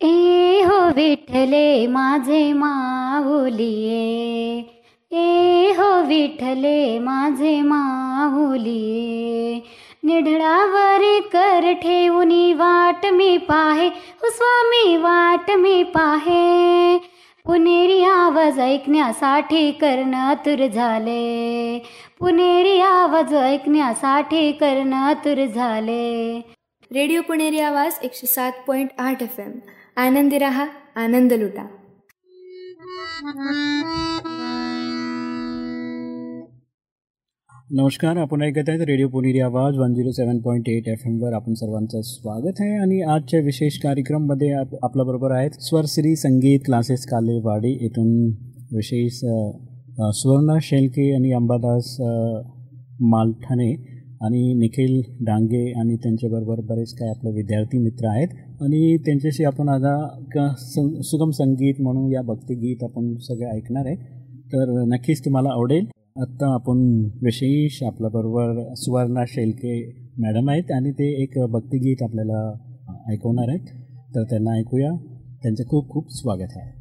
ए हो विठले माझे माहुलिये. ए हो विठले माझे माहुलिये. निढळावर कर ठेवूनी वाट मी पाहे हो स्वामी वाट मी पाहे. पुणेरी आवाज ऐकण्यासाठी कर्ण तुर झाले. पुणेरी आवाज ऐकण्यासाठी कर्ण तुर झाले. रेडिओ पुणेरी आवाज एकशे सात पॉईंट आठ एफ एम. आनंदी रहा आनंद लुटा नमस्कार आपण ऐकत आहेत रेडिओ पुणेरी आवाज one zero seven point eight F एमवर आपण सर्वांचं स्वागत आहे आणि आजच्या विशेष कार्यक्रममध्ये आप आपल्याबरोबर आहेत स्वरश्री संगीत क्लासेस कालेवाडी येथून विशेष सुवर्णा शेलके आणि अंबादास मालठाणे आणि निखिल डांगे आणि त्यांच्याबरोबर बरेच काही आपले विद्यार्थी मित्र आहेत. आणि त्यांच्याशी आपण आता का सं- सुगम संगीत म्हणून या भक्तिगीत आपण सगळे ऐकणार आहे. तर नक्कीच तुम्हाला आवडेल. आत्ता आपण विशेष आपल्याबरोबर सुवर्णा शेलके मॅडम आहेत आणि ते एक भक्तिगीत आपल्याला ऐकवणार आहेत. तर त्यांना ऐकूया. त्यांचं खूप खूप स्वागत आहे.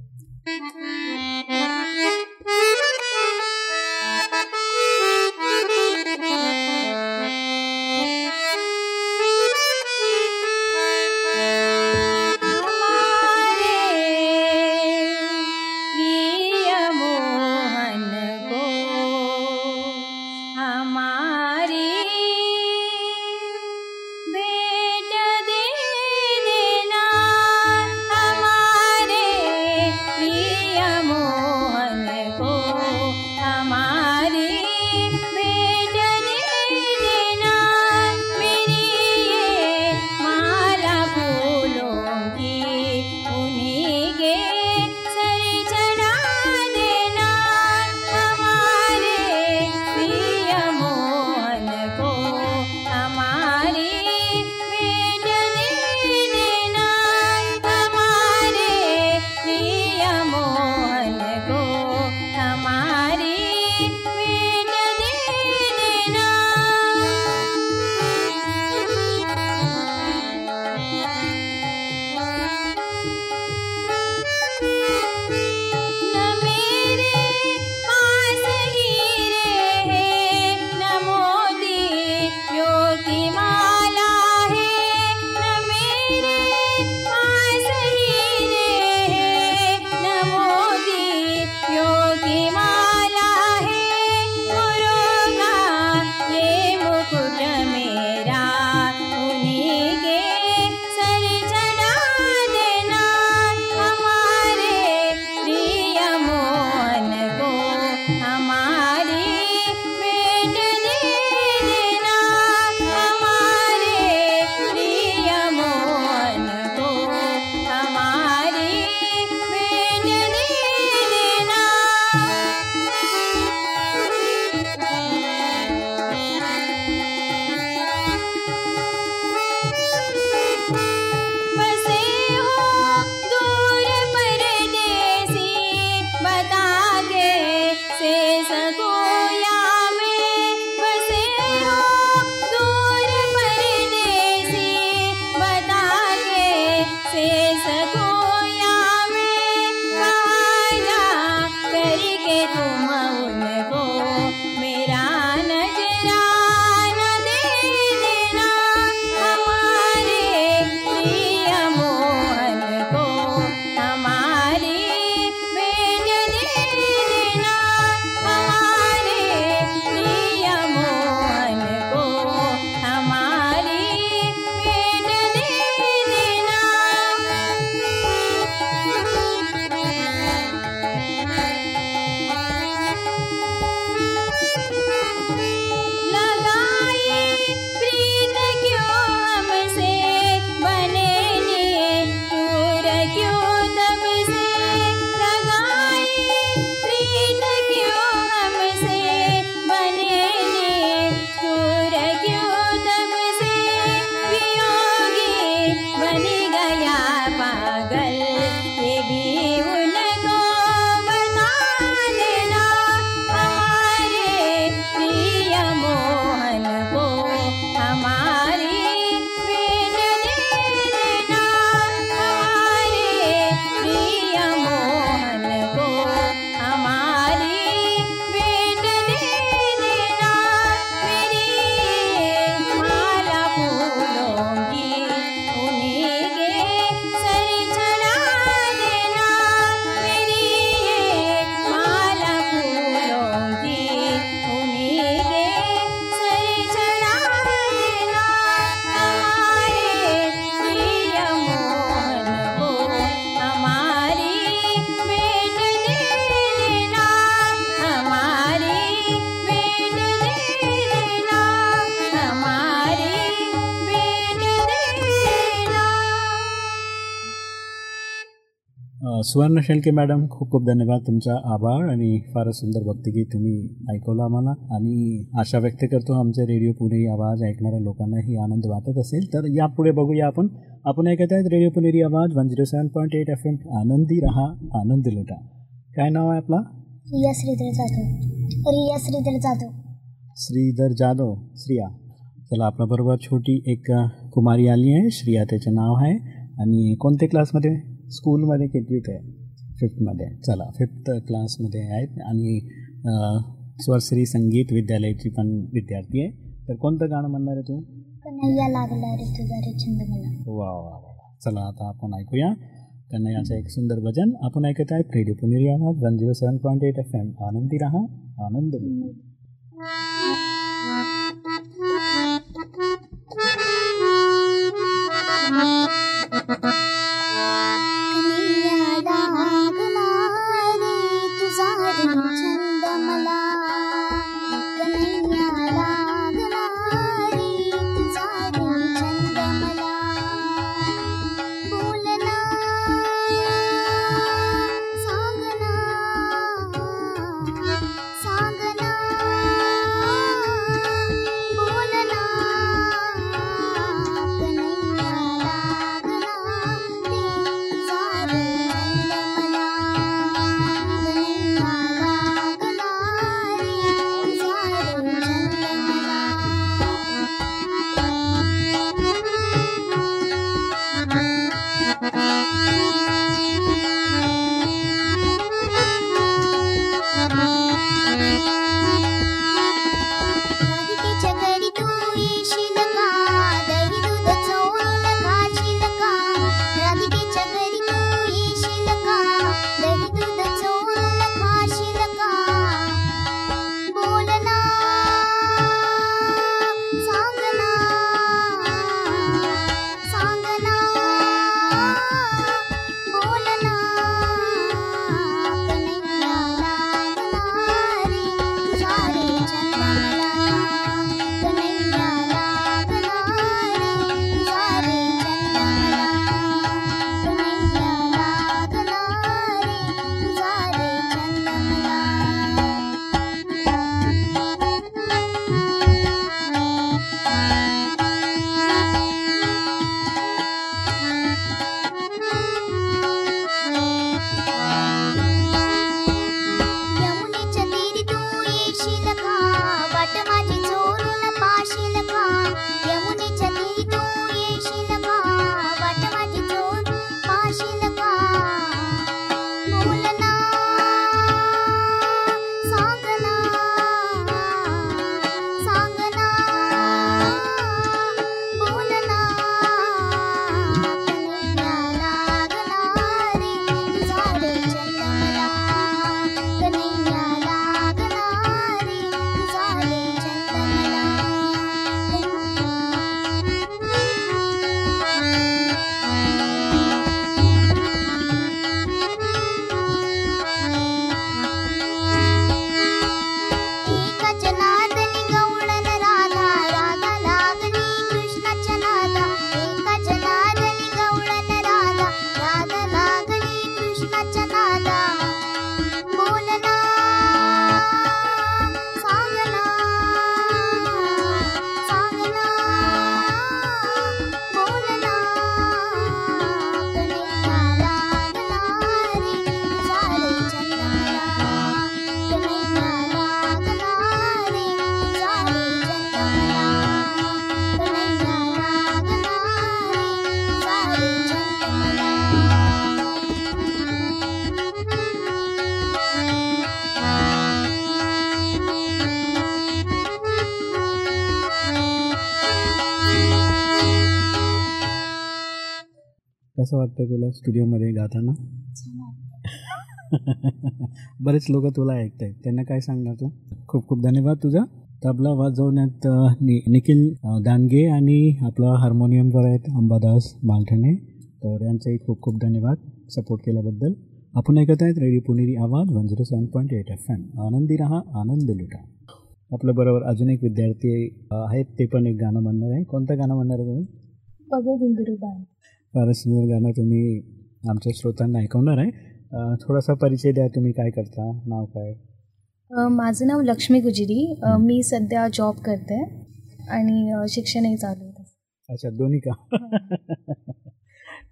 सुवर्ण शेळके मॅडम खूप खूप धन्यवाद. तुमचा आभार आणि फारच सुंदर भक्तिगीत तुम्ही ऐकवलं आम्हाला. आणि आशा व्यक्त करतो आमचे रेडिओ पुणेरी आवाज ऐकणाऱ्या लोकांनाही आनंद वाटत असेल. तर यापुढे बघूया आपण. आपण ऐकत आहेत रेडिओ पुणेरी आवाज one zero seven point eight F M आनंदी रहा आनंद लुटा. काय नाव आहे आपला? रिया श्रीधर जाधव. रिया श्रीधर जाधव. श्रीधर जाधव. श्रिया. चला आपल्याबरोबर छोटी एक कुमारी आली आहे. श्रिया त्याचं नाव आहे. आणि कोणत्या क्लासमध्ये स्कूलमध्ये कितवीत आहे? फिफ्थमध्ये. चला फिफ्थ क्लासमध्ये आहेत आणि स्वरश्री संगीत विद्यालयाची पण विद्यार्थी आहे. तर कोणतं गाणं म्हणणार आहे तू? कन्हैया लागला रे तुझा रे छंद मला वा वा वा वा. चला आता आपण ऐकूया. कन्हैयाचं एक सुंदर भजन. आपण ऐकत आहेत रेडिओ पुणेरी आवाज one zero seven point eight F M. आनंदी रहा आनंद लुटा. कसं वाटतं तुला स्टुडिओमध्ये गाताना? बरेच लोक तुला ऐकत आहेत त्यांना काय सांगणार तू? खूप खूप धन्यवाद तुझा. तबला वाजवण्यात नि निखिल दानगे आणि आपला हार्मोनियमवर आहेत अंबादास मालठणे. तर यांचंही खूप खूप धन्यवाद सपोर्ट केल्याबद्दल. आपण ऐकत आहेत रेडिओ पुणेरी आवाज one zero seven point eight F M आनंदी रहा आनंद लुटा. आपल्याबरोबर अजून एक विद्यार्थी आहेत ते पण एक गाणं म्हणणार आहे. कोणतं गाणं म्हणणार आहे तुम्ही? फारच सुंदर गाणं तुम्ही आमच्या श्रोतांना ऐकवणार आहे. थोडासा परिचय द्या तुम्ही काय करता नाव काय? माझं नाव लक्ष्मी गुजिरी. मी सध्या जॉब करते आणि शिक्षणही चालू आहे. अच्छा दोन्ही का?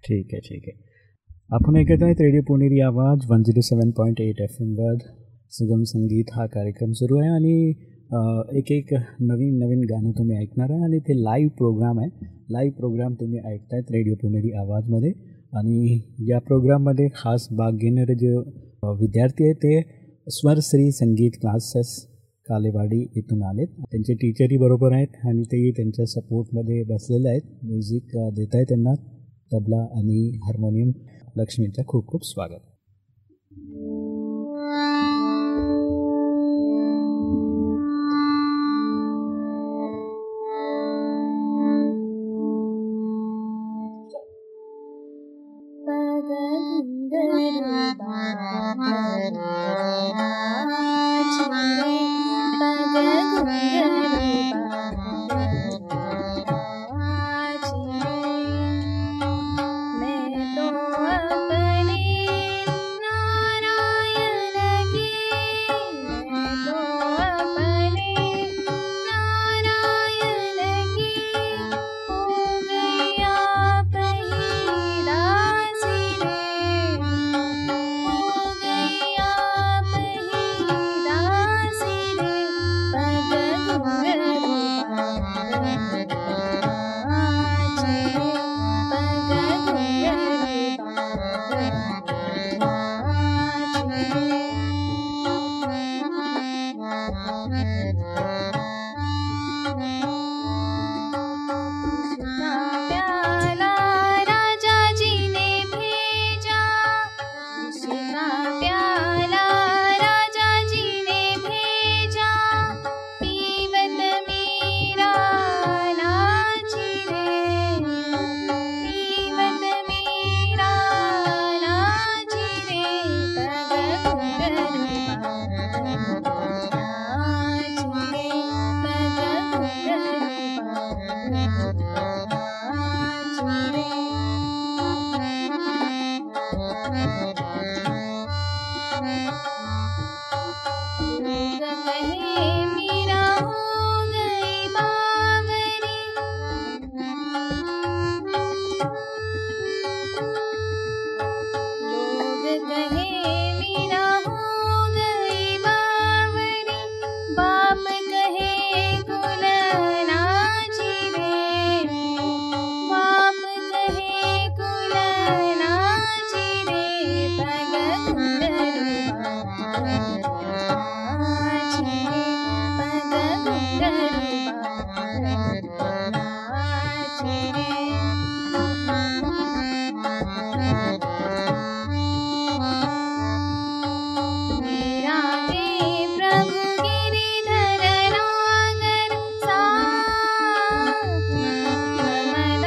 ठीक आहे ठीक आहे. आपण ऐकत आहेत रेडिओ पुणेरी आवाज one zero seven point eight F एमवर सुगम संगीत हा कार्यक्रम सुरू आहे आणि एक एक नवीन नवीन गाणं तुम्ही ऐकणार आहे आणि ते लाईव्ह प्रोग्राम आहे. लाईव्ह प्रोग्राम तुम्ही ऐकतायत रेडिओ पुणेरी आवाजमध्ये. आणि या प्रोग्राममध्ये खास भाग घेणारे जे विद्यार्थी आहेत ते स्वरश्री संगीत क्लासेस कालेवाडी इथून आलेत. त्यांचे टीचरही बरोबर आहेत आणि तेही त्यांच्या सपोर्टमध्ये बसलेले आहेत. म्युझिक देत आहे त्यांना तबला आणि हार्मोनियम लक्ष्मींचं खूप खूप स्वागत. Bye.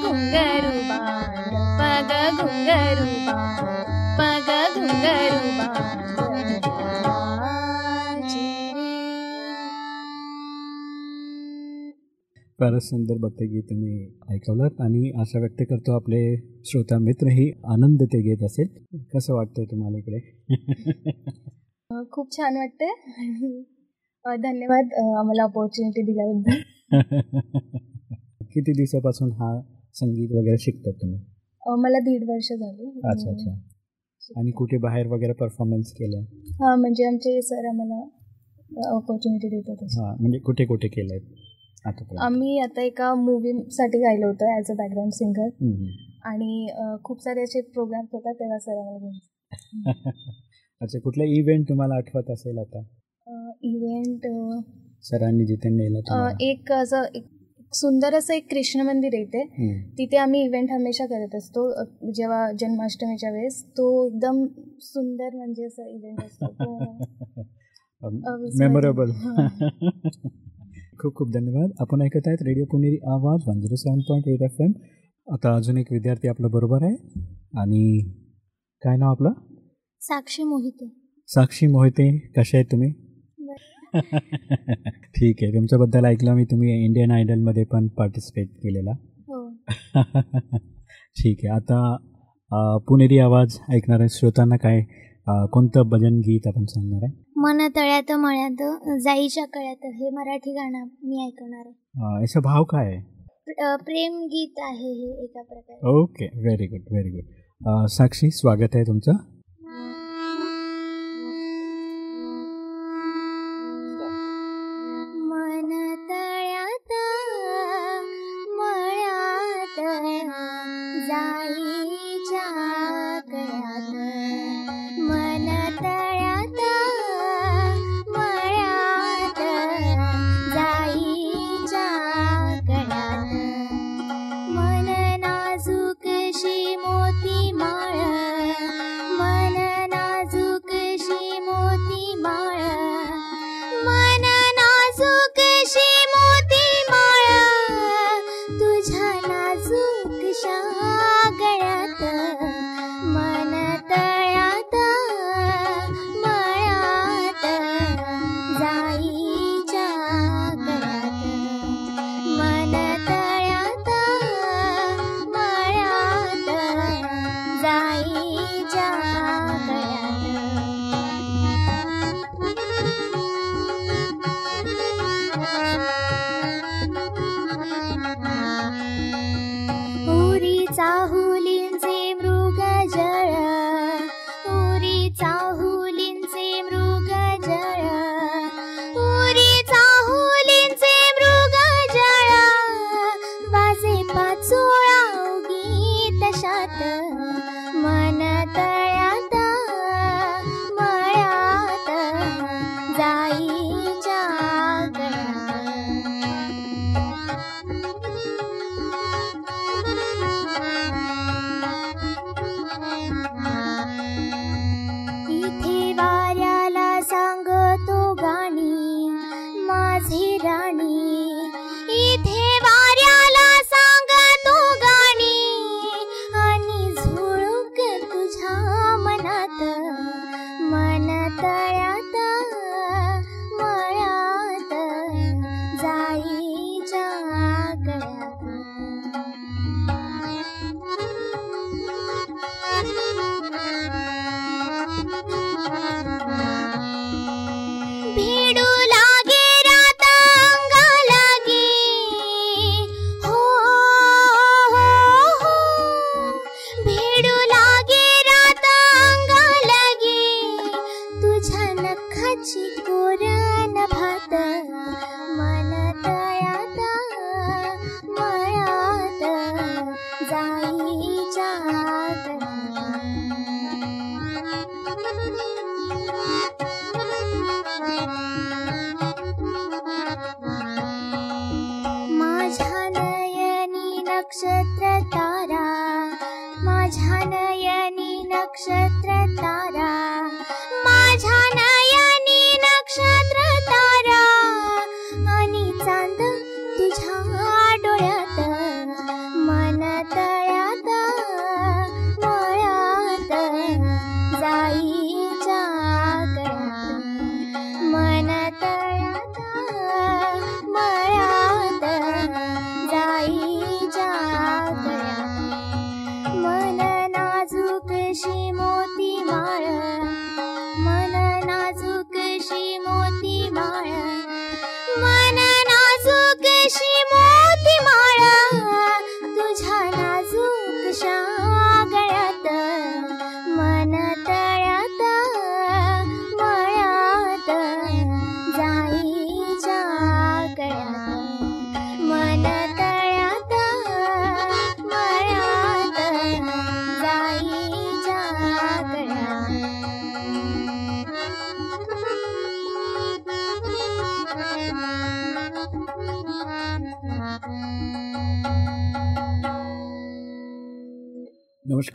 घुंगरू पग घुंगरू फारच सुंदर भक्ती गीत तुम्ही ऐकवलं आणि आशा व्यक्त करतो आपले श्रोता मित्रही आनंद ते घेत असेल कसं वाटतंय तुम्हाला इकडे खूप छान वाटते धन्यवाद आम्हाला अपॉर्च्युनिटी दिल्याबद्दल किती दिवसापासून हा संगीत वगैरे शिकतात तुम्ही? अ, मला दीड वर्ष झाली. अच्छा अच्छा. आणि कुठे बाहेर वगैरे परफॉर्मन्स केलं हां म्हणजे आमचे सर आम्हाला अपॉर्च्युनिटी देतात. हां म्हणजे कुठे कुठे केलं आहे आता आम्ही आता एका मूवीसाठी गायलो होतं ॲज अ बॅकग्राऊंड सिंगर आणि खूप सारे असे प्रोग्राम्स होतात तेव्हा सर आम्हाला अच्छा कुठला इव्हेंट तुम्हाला आठवत असेल आता? इव्हेंट सरांनी जिथे नेलं? एक असं एक सुंदर असं एक कृष्ण मंदिर येते हम्म. तिथे आम्ही इव्हेंट हमेशा करत असतो. जेव्हा जन्माष्टमीच्या वेळेस तो एकदम सुंदर म्हणजे असं इव्हेंट असतो. तो अविस्मरणीय. मेमोरेबल हां. खूप खूप धन्यवाद. आपण ऐकत आहेत रेडिओ पुणेरी आवाज one zero seven point eight F M आता अजून एक विद्यार्थी आपल्या बरोबर आहे. आणि काय नाव आपलं? साक्षी मोहिते. साक्षी मोहिते. कसे आहेत तुम्ही? ठीक आहे. तुमच्याबद्दल ऐकलं मी. तुम्ही इंडियन आयडलमध्ये पण पार्टिसिपेट केलेला. हो. ठीक आहे. आता पुणेरी आवाज ऐकणाऱ्या श्रोतांना काय कोणतं भजन गीत आपण सांगणार आहे? मन तळ्यात मळ्यात जाईच्या कळ्यात हे मराठी गाणं मी ऐकणार आहे. याचा भाव काय आहे? प्रेम गीत आहे हे एका प्रकारे. Okay. Very good. Very good. Sakshi स्वागत आहे तुमचं.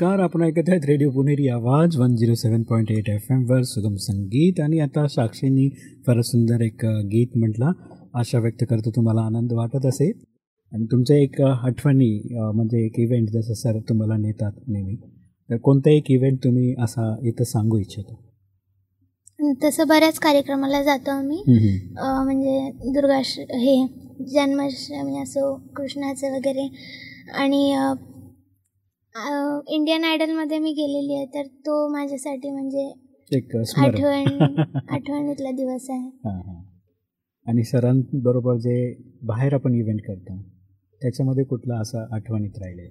नमस्कार आपण ऐकत आहेत रेडिओ पुणेरी आवाज one zero seven point eight F एमवर सुगम संगीत. आणि आता साक्षींनी फार सुंदर एक गीत म्हटला. आशा व्यक्त करतो तुम्हाला आनंद वाटत असेल. आणि तुमच्या एक आठवणी म्हणजे एक इव्हेंट जसं सर तुम्हाला नेतात नेहमी. तर कोणता एक इव्हेंट तुम्ही असा इथं सांगू इच्छितो? तसं बऱ्याच कार्यक्रमाला जातो आम्ही. म्हणजे दुर्गाश हे जन्माष्टमी असो कृष्णाचं वगैरे. आणि इंडियन आयडलमध्ये मी गेलेली आहे तर तो माझ्यासाठी म्हणजे एक आठवण आठवणीतला दिवस आहे. आणि सरांबरोबर जे बाहेर आपण इव्हेंट करतो त्याच्यामध्ये कुठला असा आठवणीत राहिले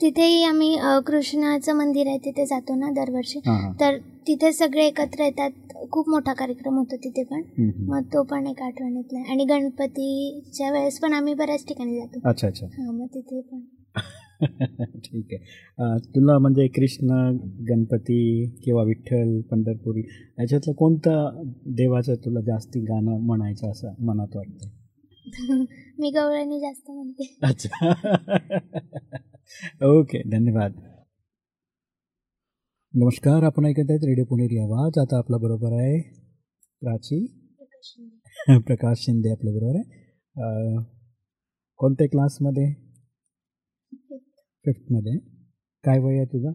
तिथेही आम्ही कृष्णाचं मंदिर आहे तिथे जातो ना दरवर्षी. तर तिथे सगळे एकत्र येतात. खूप मोठा कार्यक्रम होतो तिथे पण. मग तो पण एक आठवणीतला आहे. आणि गणपतीच्या वेळेस पण आम्ही बऱ्याच ठिकाणी जातो. अच्छा अच्छा. हां मग तिथे पण. ठीक आहे. तुला म्हणजे कृष्ण गणपती किंवा विठ्ठल पंढरपुरी याच्यातलं कोणतं देवाचं तुला जास्ती गाणं म्हणायचं असं मनात वाटतं मी गवळणी जास्त म्हणते. अच्छा. ओके धन्यवाद. नमस्कार आपण ऐकत आहेत रेडिओ पुणेरी आवाज. आता आपला बरोबर आहे प्राची? प्रकाश शिंदे. आपल्या बरोबर आहे. कोणत्या क्लासमध्ये? फिफ्थमध्ये. काय वय आहे तुझं?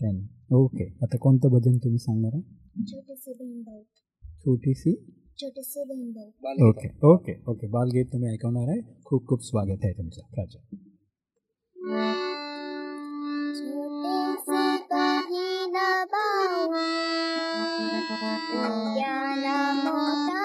टेन ओके आता कोणतं भजन तुम्ही सांगणार आहे? छोटीशी ओके ओके ओके बालगीत तुम्ही ऐकवणार आहे. खूप खूप स्वागत आहे तुमचं. प्राची बहीण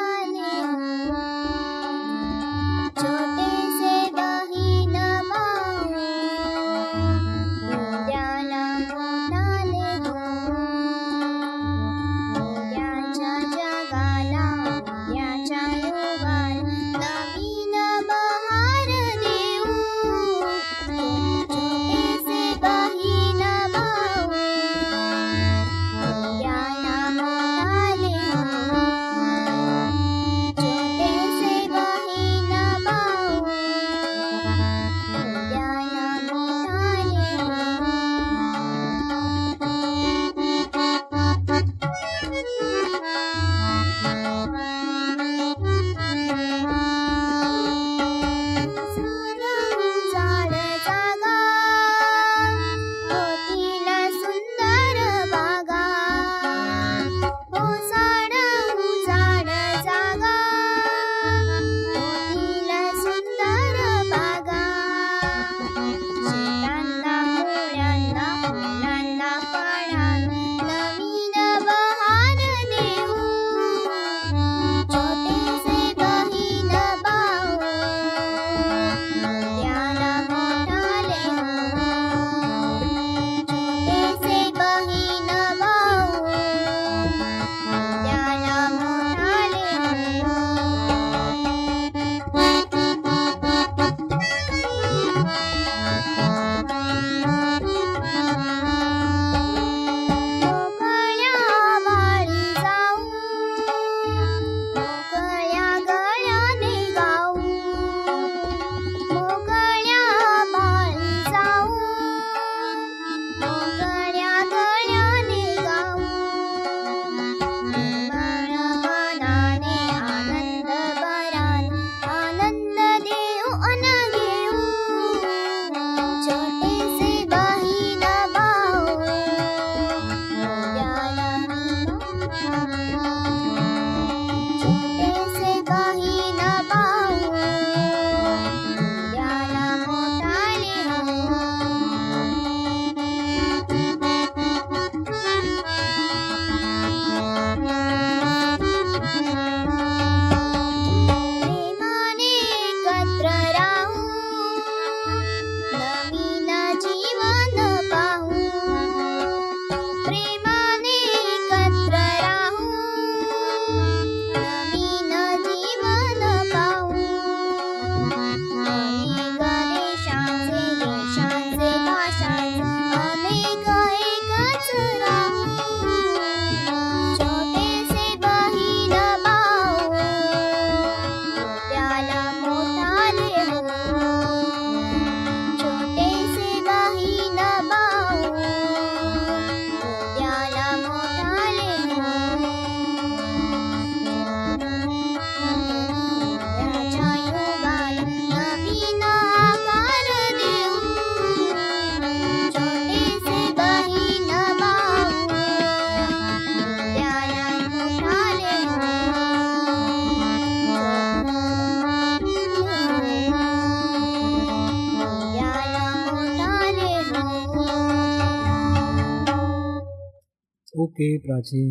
ओके प्राची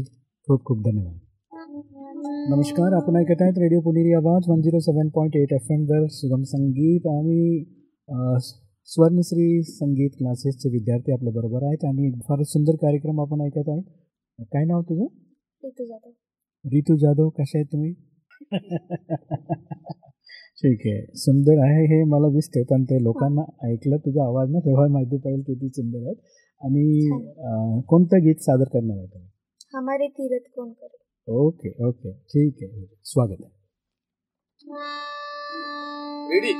खूप खूप धन्यवाद। नमस्कार आपण ऐकत आहेत रेडिओ पुणेरी आवाज one zero seven point eight F एमवर सुगम संगीत आणि स्वर्णश्री संगीत क्लासेसचे विद्यार्थी आपल्याबरोबर आहेत आणि एक फार सुंदर कार्यक्रम आपण ऐकत आहेत काय नाव तुझं? ऋतू जाधव. रितू जाधव कशा आहेत तुम्ही? ठीक आहे. सुंदर आहे हे मला दिसते पण ते लोकांना ऐकलं तुझा आवाज ना तेव्हा माहिती पडेल किती सुंदर आहेत आणि कोणतं गीत सादर करणार आहे तुम्ही? हमारे तीरथ कोण करे? Okay okay. ठीक आहे. स्वागत आहे. रेडी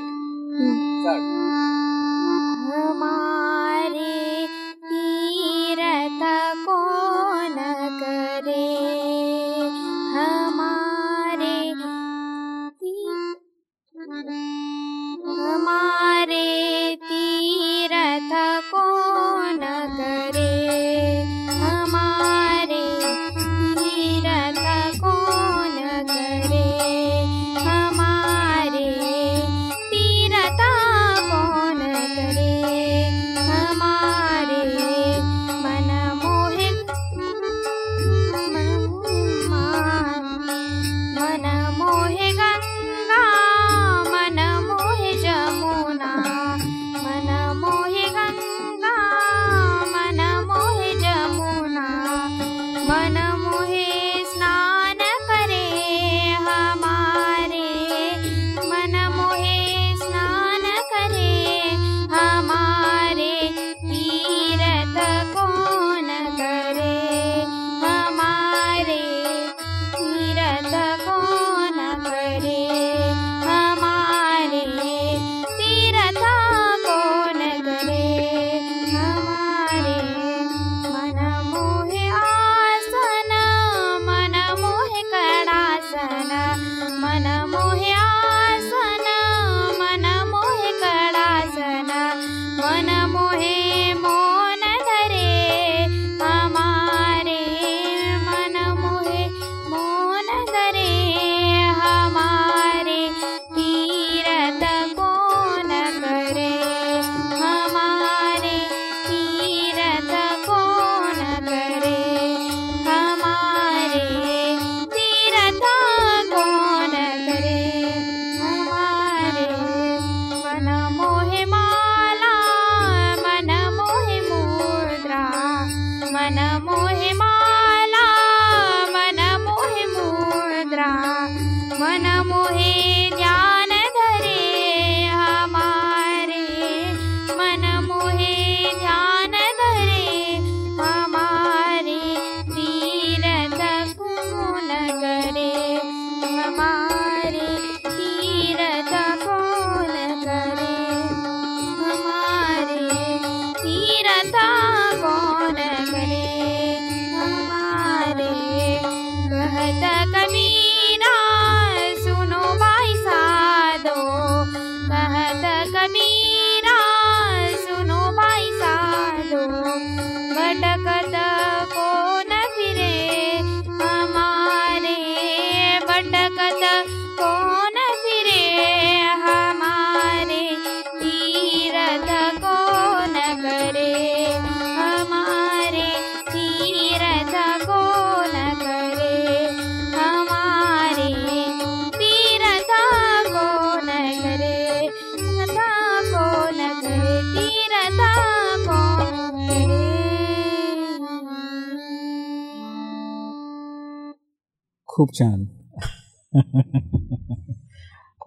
खूप छान.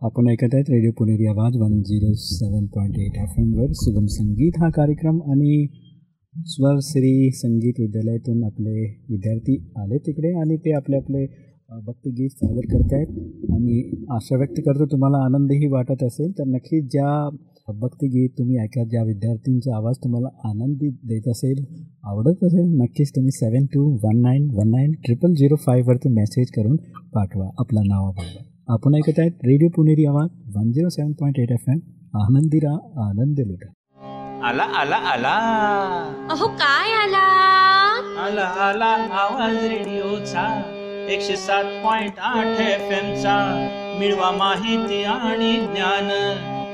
आपण ऐकत आहेत radio Puneri Awaaz one zero seven point eight F एमवर सुगम संगीत हा कार्यक्रम आणि स्वर श्री संगीत विद्यालयातून आपले विद्यार्थी आले तिकडे आणि ते आपले आपले भक्तगीत भक्तिगीत सादर करत आहेत. आणि आशा व्यक्त करतो तुम्हाला आनंदही वाटत असेल. तर नक्कीच ज्या भक्तिगीत तुम्ही ऐकत ज्या विद्यार्थ्यांचा आवाज तुम्हाला आनंदी देत असेल आवडत असेल नक्कीच तुम्ही seven two one nine one nine triple zero फाईव्हवरती message करून पाठवा आपलं नाव पाठवा आपण ऐकत आहेत radio Puneri Awaaz one zero seven point eight F M आनंदी राहा आनंद लुटा. आला आला आला. अहो काय आला? आला आला आवाज रेडिओचा एकशे सात पॉइंट आठ एफ चा. मिळवा माहिती आणि ज्ञान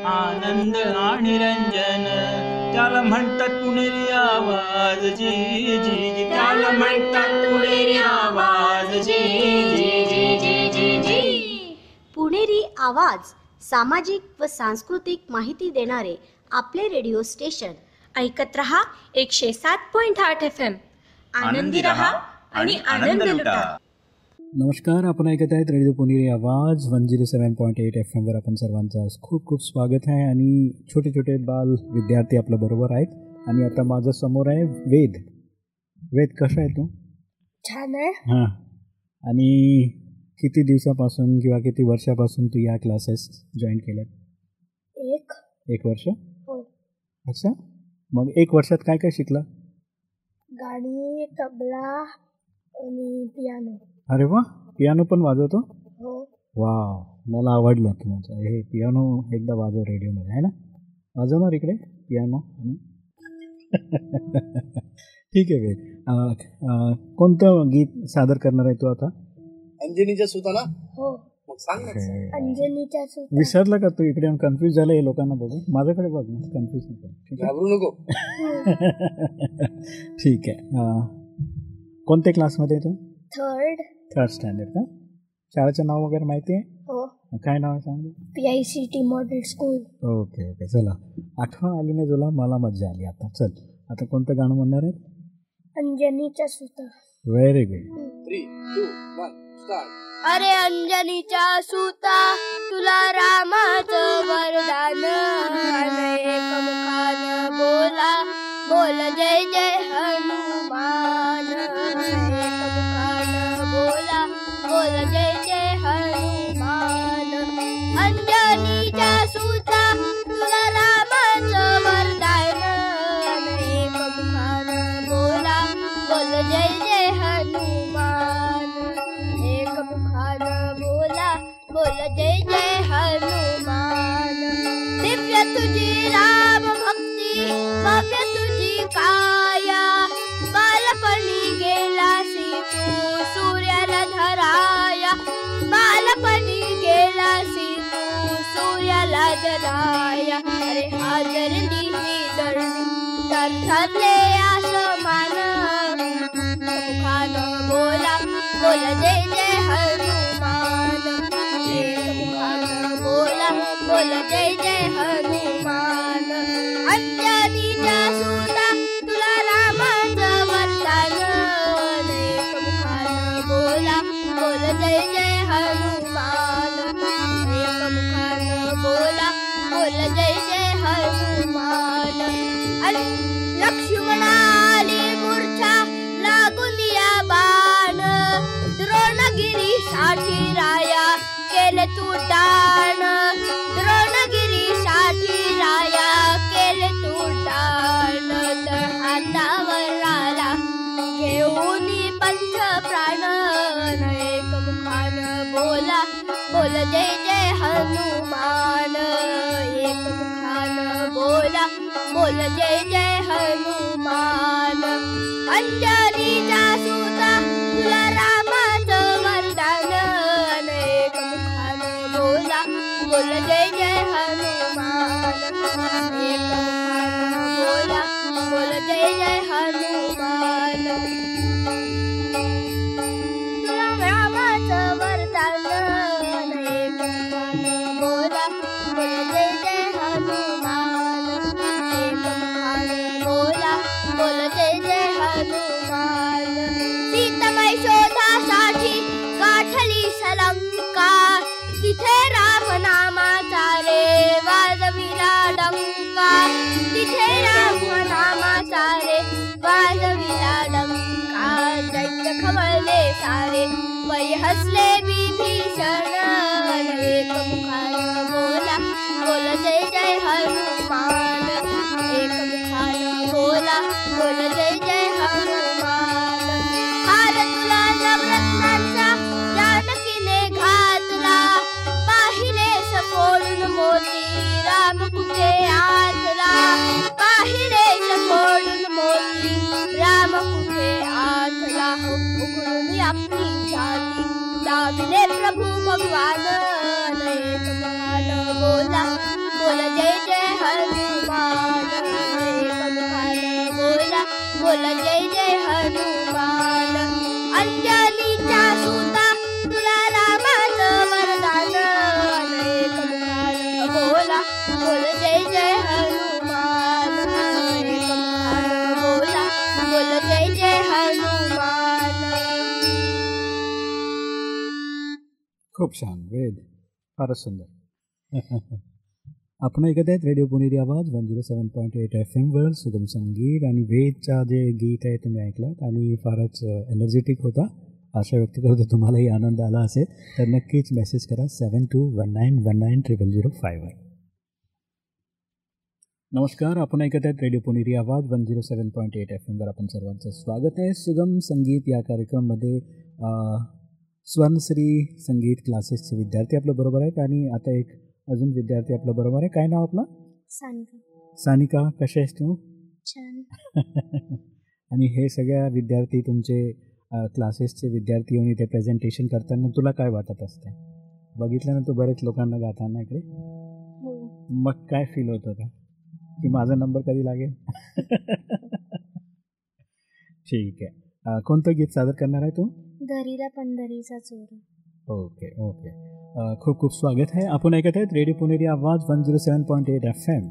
आनंद आणि रंजन. त्याला म्हणतात पुणेरी आवाज जी जी जी. त्याला म्हणतात पुणेरी आवाज जी जी जी जी जी जी. पुणेरी आवाज सामाजिक व सांस्कृतिक माहिती देणारे आपले रेडिओ स्टेशन. ऐकत रहा एकशे सात पॉइंट आठ एफ एम. आनंदी रहा आणि आनंद लुटा. नमस्कार आपण ऐकत आहेत radio Puneri Awaaz one zero seven point eight F एमवर आपण सर्वांचं आज खूप खूप स्वागत आहे आणि छोटे छोटे बाल विद्यार्थी आपल्या बरोबर आहेत. आणि आता माझं समोर आहे वेद. वेद कसा आहे तू? छान आहे. हां. आणि किती दिवसापासून किंवा किती वर्षापासून तू या क्लासेस जॉईन केल्यात? एक. एक वर्ष? हो. अच्छा. मग एक वर्षात काय काय शिकला? गाणी तबला आणि पियानो अरे वा पियानो पण वाजवतो? हो. वा मला आवडलं तुमचं. हे पियानो एकदा वाजव रेडिओमध्ये आहे ना? वाजवणार इकडे पियानो. ठीक आहे कोणतं गीत सादर करणार आहे तू आता? अंजनीच्या सुताला? हो. मग सांग ना. अंजनीच्या विसरला का तू? इकडे कन्फ्यूज झालं हे लोकांना बघू माझ्याकडे बघ ना कन्फ्यूज नको. ठीक आहे? घाबरू नको. ठीक आहे. अं, कोणत्या क्लासमध्ये तू? थर्ड थर्ड स्टँडर्ड का? शाळेचं नाव वगैरे माहिती आहे? हो. काय नाव आहे सांग? P I C T model school okay okay चला. आठवण आली ना तुला मला मजा आली आता. चल. आता कोणतं गाणं म्हणणार आहे? अंजनीच्या सुता. Very good three two one start अरे अंजनीच्या सुता तुला रामाचं वरदान बोला. बोल जय जय हनुमान. जय हनुमान। दिव्य तुझी राम भक्ती भव्य तुझी काया। बालपणी गेलासी तू सूर्याला धराया। बालपणी गेलासी तू सूर्याला धराया। अरे हाजरली ही दळली बोल जय जय हनुमान. आणि लक्ष्मणाली मूर्छा लागून या बाण. द्रोणगिरी साठी राया केले तू दान बोल जय जय हनुमान. अंजनीच्या खूप छान वेद. फारच सुंदर. आपण ऐकत आहेत radio Puneri Awaaz one zero seven point eight F एमवर सुगम संगीत आणि वेदचा जे गीत आहे तुम्ही ऐकलात आणि फारच एनर्जेटिक होता. आशा व्यक्त करतो तुम्हालाही आनंद आला असेल. तर नक्कीच मेसेज करा seven two one nine one nine triple zero फायवर नमस्कार आपण ऐकत आहेत radio Puneri Awaaz one zero seven point eight F एमवर आपण सर्वांचं स्वागत आहे. सुगम संगीत या कार्यक्रममध्ये स्वर्णश्री संगीत क्लासेसचे विद्यार्थी आपल्या बरोबर आहेत आणि आता एक अजून विद्यार्थी आपल्या बरोबर आहे. काय नाव आपलं? सानिका. सानिका कशा आहेस तू? आणि हे सगळ्या विद्यार्थी तुमचे क्लासेसचे विद्यार्थी येऊन इथे प्रेझेंटेशन करताना तुला काय वाटत असते? बघितलं ना तू बरेच लोकांना गाताना इकडे? हो. मग काय फील होत होता? की माझा नंबर कधी लागेल? ठीक आहे. कोणतं गीत सादर करणार आहे तू? दरीला पंढरीचा चोर. Okay okay. खूप खूप स्वागत आहे. आपण ऐकत आहेत radio Puneri Awaaz one zero seven point eight F M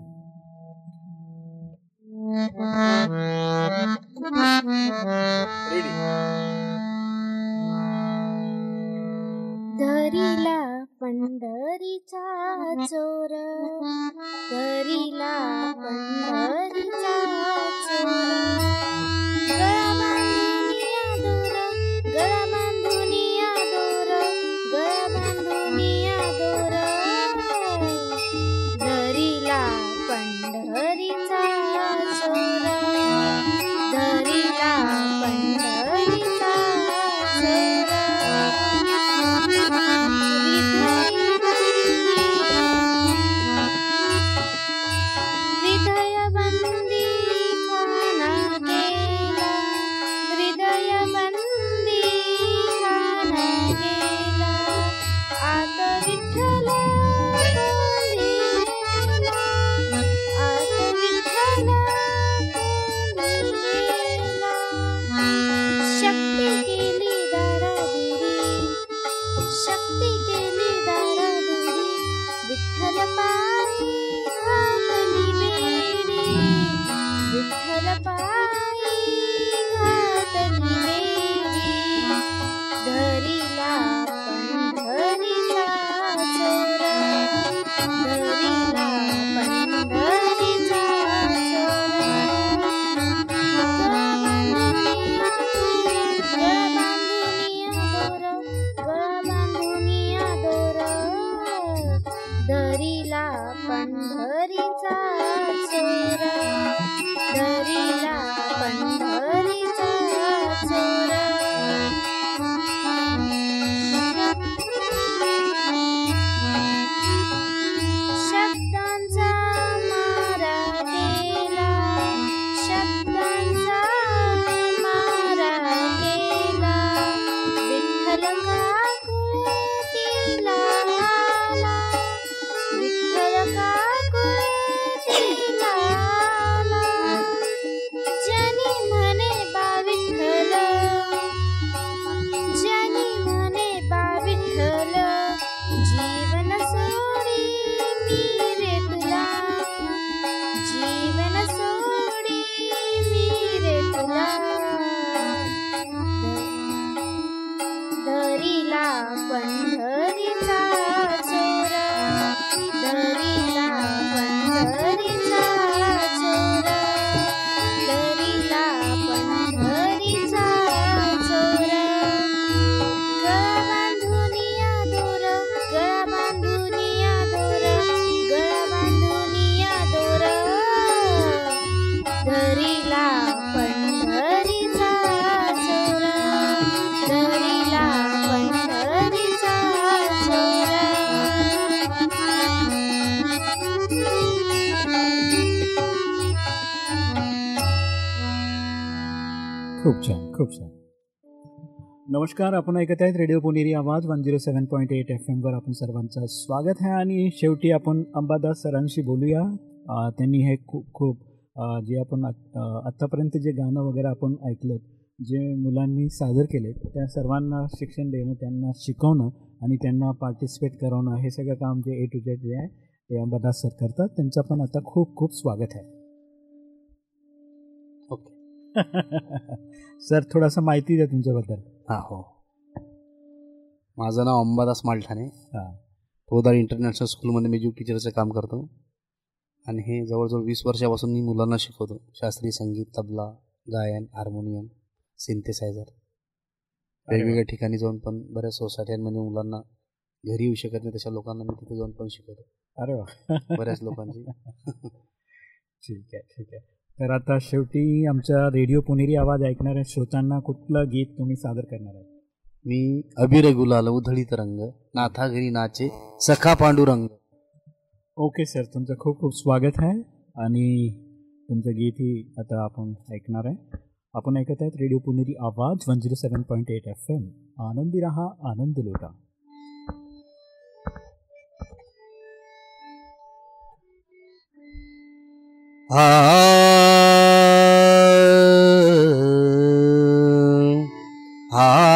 नमस्कार आपण ऐकत आहेत radio Puneri Awaaz one zero seven point eight F एमवर आपण सर्वांचं स्वागत आहे आणि शेवटी आपण अंबादास सरांशी बोलूया. त्यांनी हे खूप खूप जे आपण आत्तापर्यंत जे गाणं वगैरे आपण ऐकलं जे मुलांनी सादर केले त्या सर्वांना शिक्षण देणं त्यांना शिकवणं आणि त्यांना पार्टिसिपेट करवणं हे सगळं काम जे ए टू जेड जे आहे ते अंबादास सर करतात. त्यांचं पण आता खूप खूप स्वागत आहे. सर थोडासा माहिती द्या तुमच्याबद्दल. हा हो. माझं नाव अंबादास मालठाणे. हां. पोदार इंटरनॅशनल स्कूलमध्ये मी ज्यू टीचरचं काम करतो. आणि हे जवळजवळ वीस वर्षापासून मी मुलांना शिकवतो. शास्त्रीय संगीत तबला गायन हार्मोनियम सिंथेसायझर. वेगवेगळ्या ठिकाणी जाऊन पण बऱ्याच सोसायट्यांमध्ये मुलांना घरी येऊ शकत नाही तशा लोकांना मी तिथे जाऊन पण शिकवतो. अरे वा. बऱ्याच लोकांची. ठीक आहे ठीक आहे. तर आता शेवटी आमच्या रेडिओ पुणेरी आवाज ऐकणाऱ्या श्रोतांना कुठलं गीत तुम्ही सादर करणार आहे मी अबिर गुलाल उधळीत रंग नाथा घरी नाचे सखा पांडुरंग. ओके सर तुमचं खूप खूप स्वागत आहे आणि तुमचं गीतही आता आपण ऐकणार आहे. आपण ऐकत आहेत रेडिओ पुणेरी आवाज one zero seven point eight F M आनंदी रहा आनंद लुटा. हा हा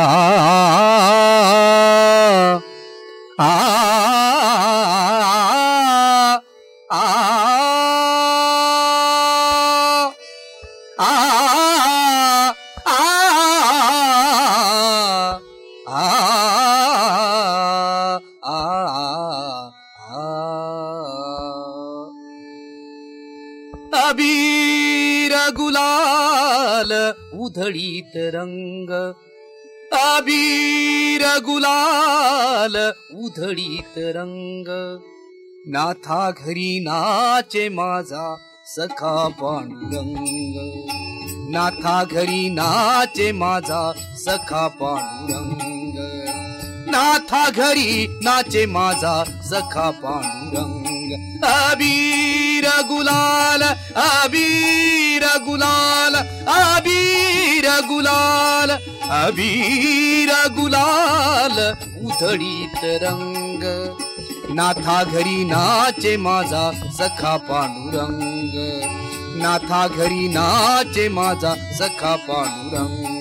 अबीर गुलाल उधळीत रंग अबीर गुलाल उधळीत रंग. नाथा घरी नाचे माझा सखा पांडुरंग. नाथा घरी नाचे माझा सखा पांडुरंग. नाथा घरी नाचे माझा सखा पांडुरंग. अबीर गुलाल अबीर गुलाल अबीर गुलाल अबीर गुलाल उधळीत रंग। नाथा घरी नाचे माझा सखा पांडुरंग। नाथा घरी नाचे माझा सखा पांडुरंग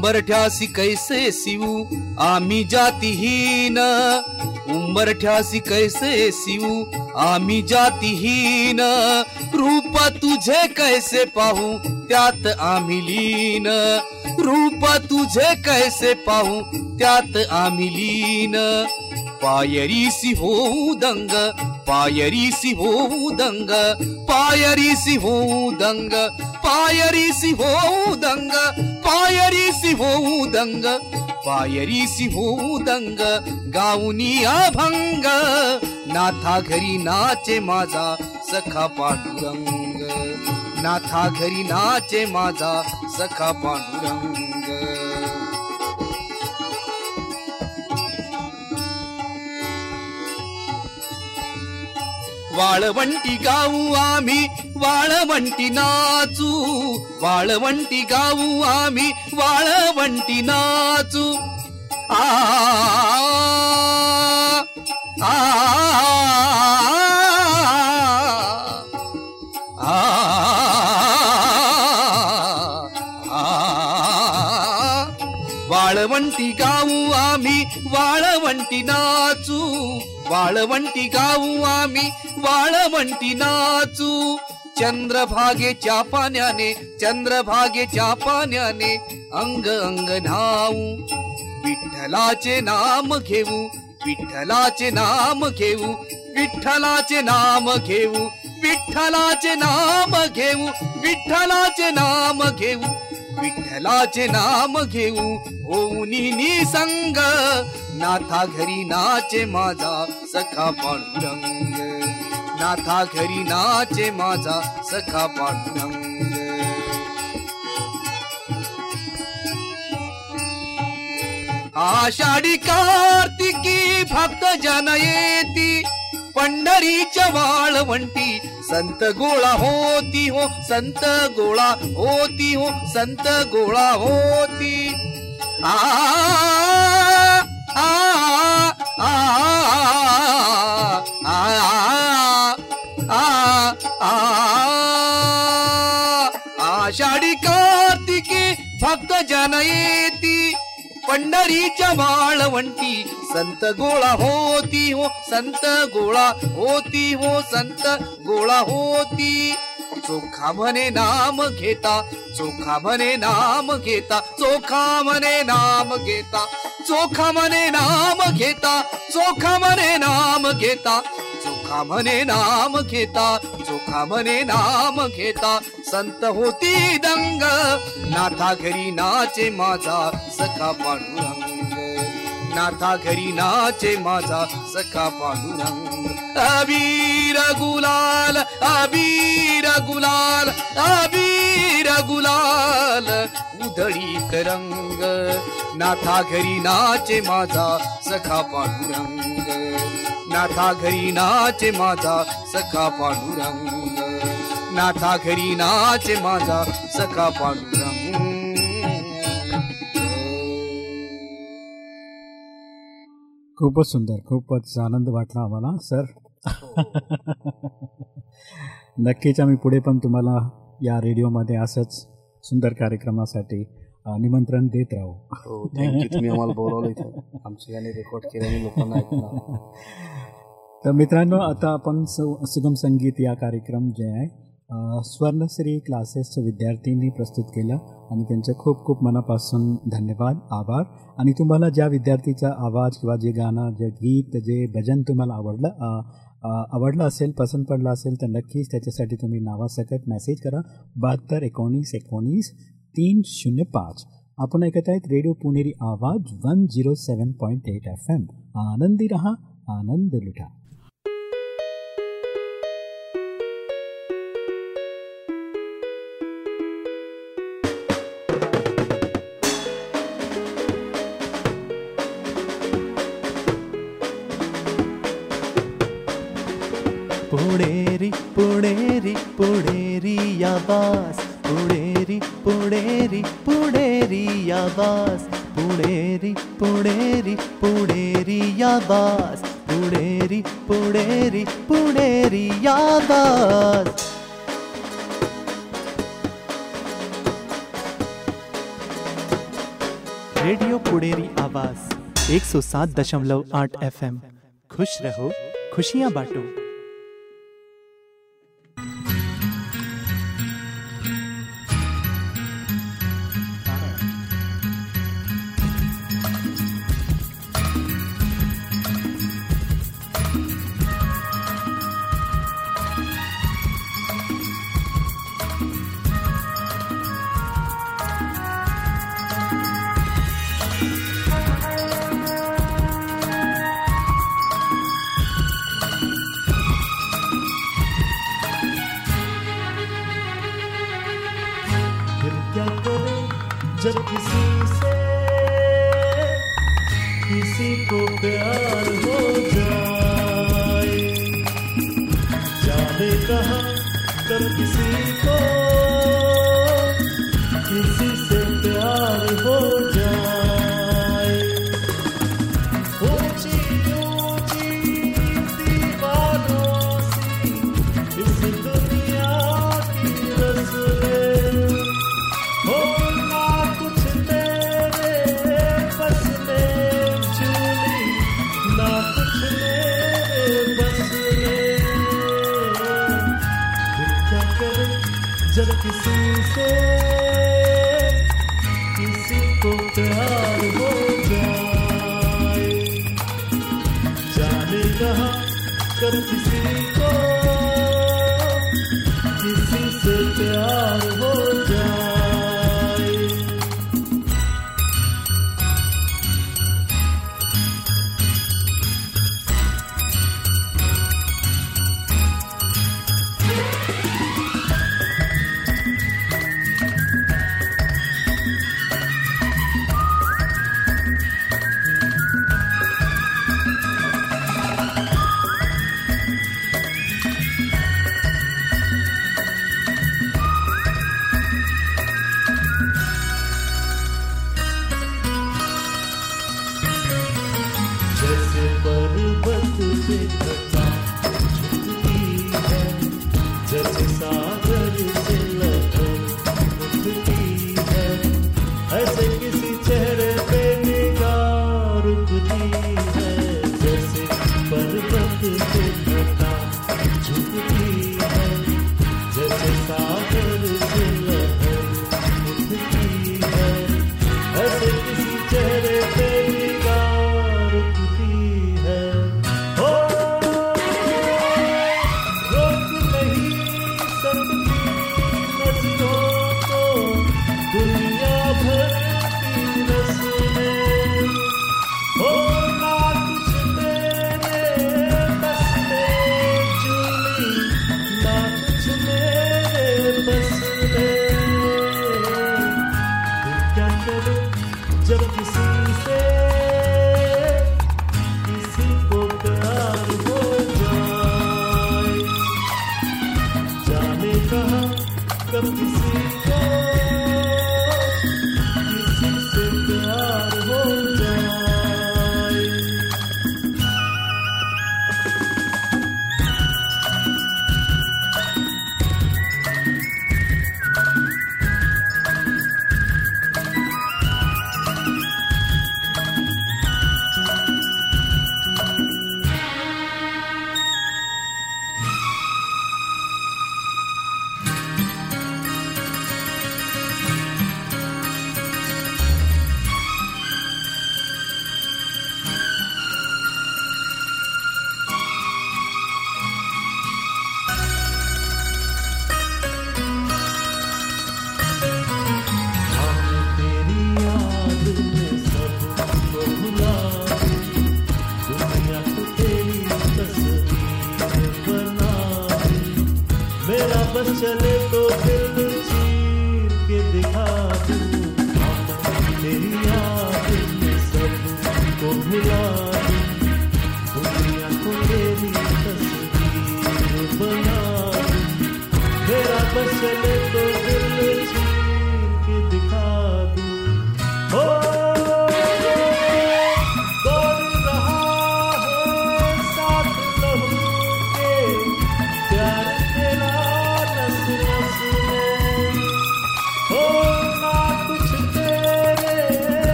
उंबरठ्यासी कैसे सिवू आम्ही जातीहीन। उंबरठ्यासी कैसे सिवू आम्ही जातीहीन। रूप तुझे कैसे पाहू त्यात आम्ही लीन। रूप तुझे कैसे पाहू त्यात आम्ही लीन। पायरीसी होऊ दंग। पायरीसी होऊ दंग पायरीसी होऊ दंग पायरीसी होऊ दंग पायरीसी होऊ दंग पायरीसी होऊ दंग गाऊनी अभंग नाथा घरी नाचे माझा सखा पांडुरंग नाथा घरी नाचे माझा सखा पांडुरंग वाळवंटी गाऊ आम्ही वाळवंटी नाचू वाळवंटी गाऊ आम्ही वाळवंटी नाचू आ आ आ वाळवंटी गाऊ आम्ही वाळवंटी गाऊ आम्ही वाळवंटी नाचू. चंद्रभागेच्या पाण्याने चंद्रभागेच्या पाण्याने अंग अंग न्हाऊ. विठ्ठलाचे नाम घेऊ विठ्ठलाचे नाम घेऊ विठ्ठलाचे नाम घेऊ विठ्ठलाचे नाम घेऊ विठ्ठलाचे नाम घेऊ. विठ्ठलाचे नाम घेऊ होऊनी निसंग नाथा घरी नाचे माझा सखा पांडुरंग. नाथा घरी नाचे माझा सखा पांडुरंग. आषाढी कार्तिकी भक्त जन येती. पंढरीच्या वाळवंटी संत गोळा होती हो संत गोळा होती हो संत गोळा होती. आ आषाढी कार्तिकी भक्त जन येती. पंढरीच्या माळवंटी संत गोळा होती हो संत गोळा होती हो संत गोळा होती. चोखा म्हणे नाम घेता चोखा म्हणे नाम घेता चोखा म्हणे नाम घेता चोखा म्हणे नाम घेता चोखा म्हणे नाम घेता चोखा म्हणे नाम घेता चोखा नाम घेता. संत होती दंग. नाथा घरी नाचे माझा. सखा पांडुरंग. नाथा घरी नाचे माझा. सखा पांडुरंग. अबीर गुलाल अबीर गुलाल अबीर गुलाल उधळीत रंग नाथा घरी नाचे माझा सखा पांडुरंग. नाथा घरी नाचे माझा सखा पांडुरंग. नाथा घरी नाचे माझा सखा पांडुरंग. खूपच सुंदर खूपच आनंद वाटला आम्हाला सर. नक्कीच आम्ही पुढे पण तुम्हाला या रेडिओमध्ये असंच सुंदर कार्यक्रमासाठी निमंत्रण देत राहू. हो थँक्यू तुम्ही आम्हाला बोलावलं इथं. आमचे गाणे रेकॉर्ड केल्याने लोकांना तर मित्रांनो आता आपण सु सुगम संगीत या कार्यक्रम जे आहे स्वर्णश्री क्लासेसच्या विद्यार्थ्यांनी प्रस्तुत केलं आणि त्यांचं खूप खूप मनापासून धन्यवाद आभार. आणि तुम्हाला ज्या विद्यार्थीचा आवाज किंवा जे गाणं जे गीत जे भजन तुम्हाला आवडलं आवडलं असेल पसंत पडलं असेल तर नक्कीच त्याच्यासाठी तुम्ही नावासकट मेसेज करा. बहात्तर एकोणीस एकोणीस तीन शून्य पाच. आपण ऐकत आहेत radio Puneri Awaaz one zero seven point eight F M. आनंदी रहा आनंद लुटा. पुणेरी पुणेरी पुणेरी आवाज पुणेरी पुणेरी पुणेरी आवाज पुणेरी पुणेरी पुणेरी आवाज पुणेरी पुणेरी पुणेरी आवाज 107.8 FM खुश रहो खुशियां बांटो।